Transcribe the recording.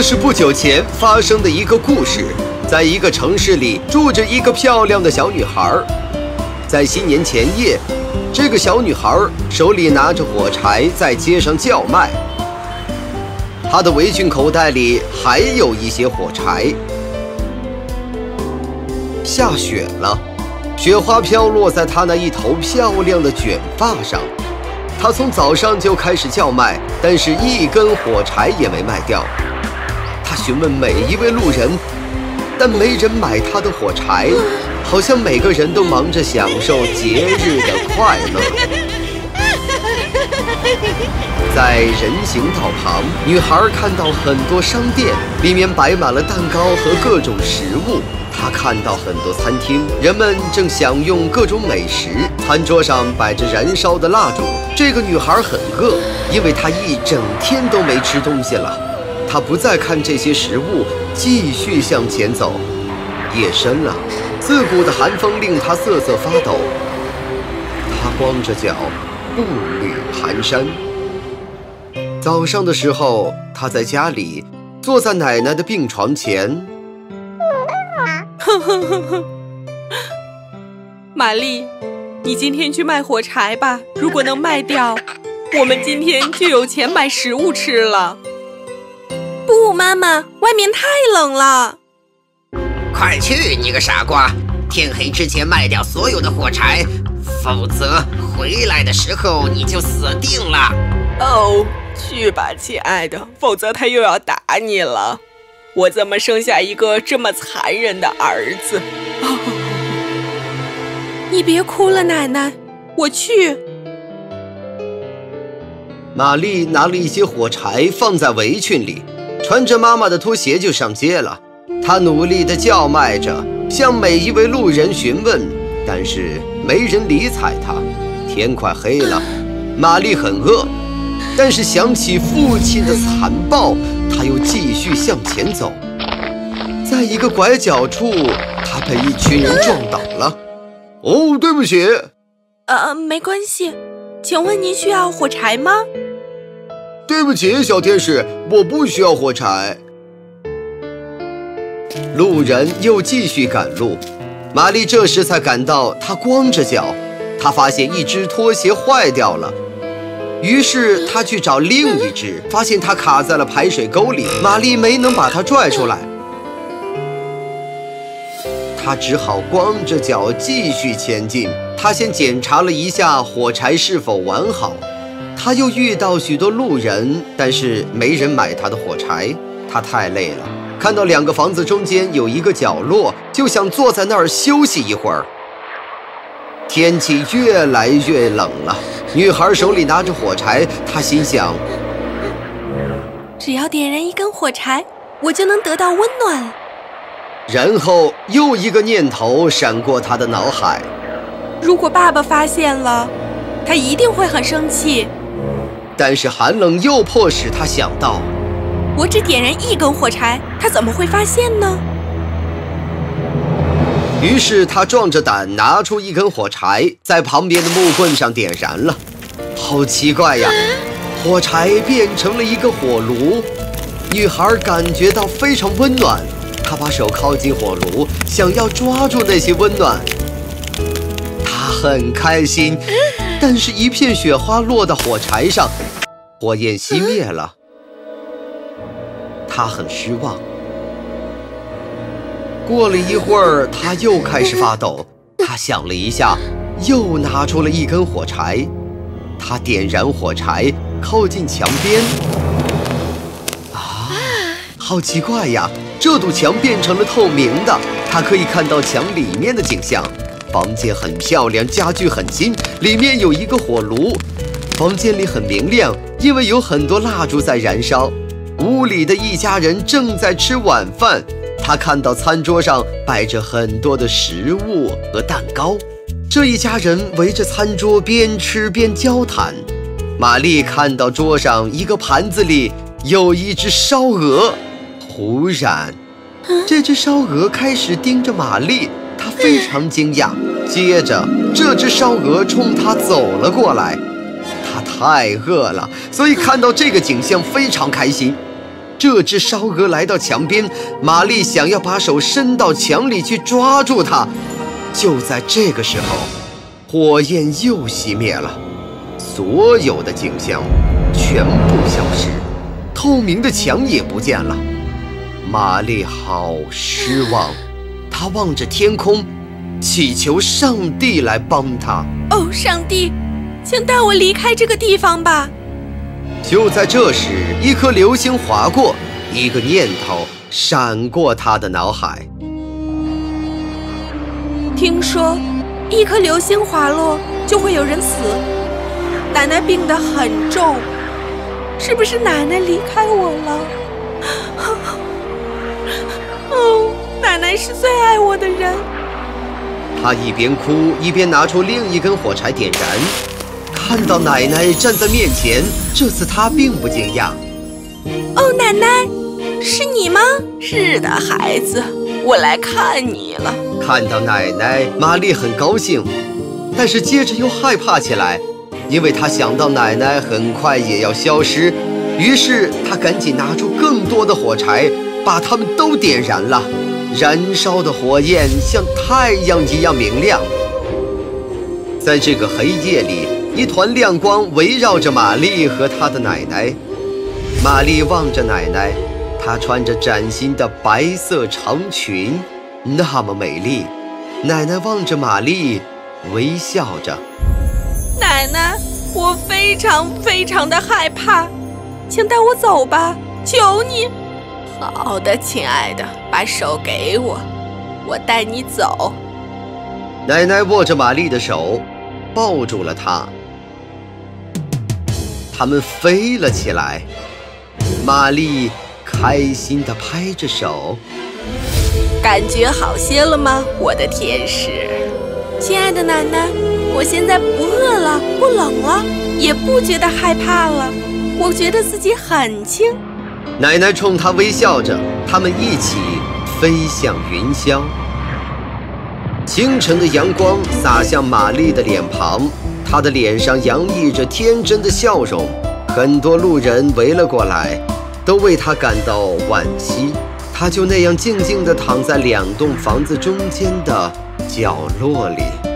这是不久前发生的一个故事。在一个城市里，住着一个漂亮的小女孩。在新年前夜，这个小女孩手里拿着火柴，在街上叫卖。她的围裙口袋里还有一些火柴。下雪了，雪花飘落在她那一头漂亮的卷发上。她从早上就开始叫卖，但是一根火柴也没卖掉。她询问每一位路人，但没人买他的火柴，好像每个人都忙着享受节日的快乐。在人行道旁，女孩看到很多商店，里面摆满了蛋糕和各种食物。她看到很多餐厅，人们正享用各种美食，餐桌上摆着燃烧的蜡烛。这个女孩很饿，因为她一整天都没吃东西了。他不再看这些食物，继续向前走。夜深了，刺骨的寒风令他瑟瑟发抖。他光着脚，步履蹒跚。早上的时候，他在家里，坐在奶奶的病床前。哼哼哼哼，玛丽，你今天去卖火柴吧。如果能卖掉，我们今天就有钱买食物吃了。不，妈妈，外面太冷了。快去，你个傻瓜！天黑之前卖掉所有的火柴，否则回来的时候你就死定了。哦，去吧，亲爱的，否则他又要打你了。我怎么生下一个这么残忍的儿子？哦你别哭了，奶奶，我去。玛丽拿了一些火柴放在围裙里，穿着妈妈的拖鞋就上街了。她努力地叫卖着，向每一位路人询问，但是没人理睬她。天快黑了，玛丽很饿。但是想起父亲的残暴，他又继续向前走。在一个拐角处，他被一群人撞倒了。哦，对不起。呃，没关系。请问您需要火柴吗？对不起，小天使，我不需要火柴。路人又继续赶路。玛丽这时才感到她光着脚。她发现一只拖鞋坏掉了。于是她去找另一只，发现它卡在了排水沟里，玛丽没能把它拽出来。他只好光着脚继续前进。他先检查了一下火柴是否完好。他又遇到许多路人，但是没人买他的火柴。他太累了，看到两个房子中间有一个角落，就想坐在那儿休息一会儿。天气越来越冷了。女孩手里拿着火柴，她心想：只要点燃一根火柴，我就能得到温暖。然后又一个念头闪过她的脑海：如果爸爸发现了，他一定会很生气。但是寒冷又迫使他想到：我只点燃一根火柴，他怎么会发现呢？于是他壮着胆拿出一根火柴，在旁边的木棍上点燃了。好奇怪呀！火柴变成了一个火炉，女孩感觉到非常温暖。她把手靠近火炉，想要抓住那些温暖。她很开心，但是，一片雪花落到火柴上，火焰熄灭了。他很失望。过了一会儿，他又开始发抖。他想了一下，又拿出了一根火柴。他点燃火柴，靠近墙边。啊，好奇怪呀！这堵墙变成了透明的，他可以看到墙里面的景象。房间很漂亮，家具很新，里面有一个火炉。房间里很明亮，因为有很多蜡烛在燃烧。屋里的一家人正在吃晚饭。他看到餐桌上摆着很多的食物和蛋糕，这一家人围着餐桌边吃边交谈。玛丽看到桌上一个盘子里有一只烧鹅，忽然，这只烧鹅开始盯着玛丽，他非常惊讶。接着，这只烧鹅冲他走了过来，他太饿了，所以看到这个景象非常开心。这只烧鹅来到墙边，玛丽想要把手伸到墙里去抓住它。就在这个时候，火焰又熄灭了，所有的景象全部消失，透明的墙也不见了。玛丽好失望，她望着天空，祈求上帝来帮他。哦，上帝，请带我离开这个地方吧！就在这时，一颗流星划过，一个念头闪过他的脑海。听说，一颗流星滑落就会有人死。奶奶病得很重，是不是奶奶离开我了？哦，奶奶是最爱我的人。他一边哭一边拿出另一根火柴点燃，看到奶奶站在面前，这次他并不惊讶。哦，奶奶，是你吗？是的，孩子，我来看你了。看到奶奶，玛丽很高兴，但是接着又害怕起来，因为她想到奶奶很快也要消失。于是她赶紧拿出更多的火柴，把它们都点燃了。燃烧的火焰像太阳一样明亮。在这个黑夜里，一团亮光围绕着玛丽和她的奶奶。玛丽望着奶奶，她穿着崭新的白色长裙。那么美丽，奶奶望着玛丽，微笑着。奶奶，我非常非常的害怕，请带我走吧，求你。好的，亲爱的，把手给我，我带你走。奶奶握着玛丽的手，抱住了她。他们飞了起来，玛丽开心地拍着手。感觉好些了吗，我的天使？亲爱的奶奶，我现在不饿了，不冷了，也不觉得害怕了。我觉得自己很轻。奶奶冲他微笑着，他们一起飞向云霄。清晨的阳光洒向玛丽的脸庞，她的脸上洋溢着天真的笑容。很多路人围了过来，都为她感到惋惜。她就那样静静地躺在两栋房子中间的角落里。